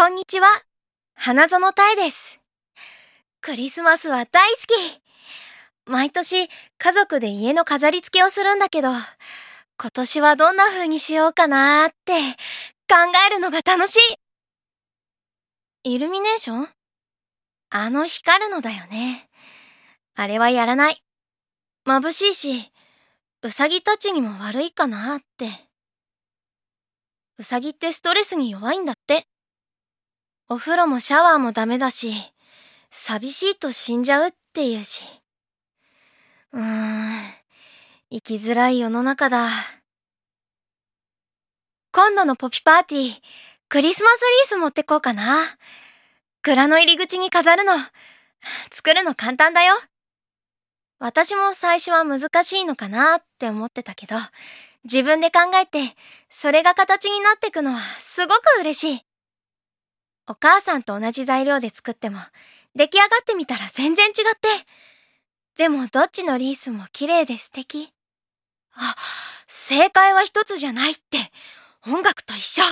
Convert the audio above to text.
こんにちは。花園たえです。クリスマスは大好き毎年家族で家の飾り付けをするんだけど、今年はどんな風にしようかなーって考えるのが楽しい。イルミネーション？あの光るのだよね。あれはやらない。眩しいし、うさぎたちにも悪いかなって。うさぎってストレスに弱いんだって。お風呂もシャワーもダメだし、寂しいと死んじゃうっていうし。うーん、生きづらい世の中だ。今度のポピパーティー、クリスマスリース持ってこうかな。蔵の入り口に飾るの。作るの簡単だよ。私も最初は難しいのかなって思ってたけど、自分で考えて、それが形になってくのはすごく嬉しい。お母さんと同じ材料で作っても、出来上がってみたら全然違って。でもどっちのリースも綺麗で素敵。あ、正解は一つじゃないって、音楽と一緒。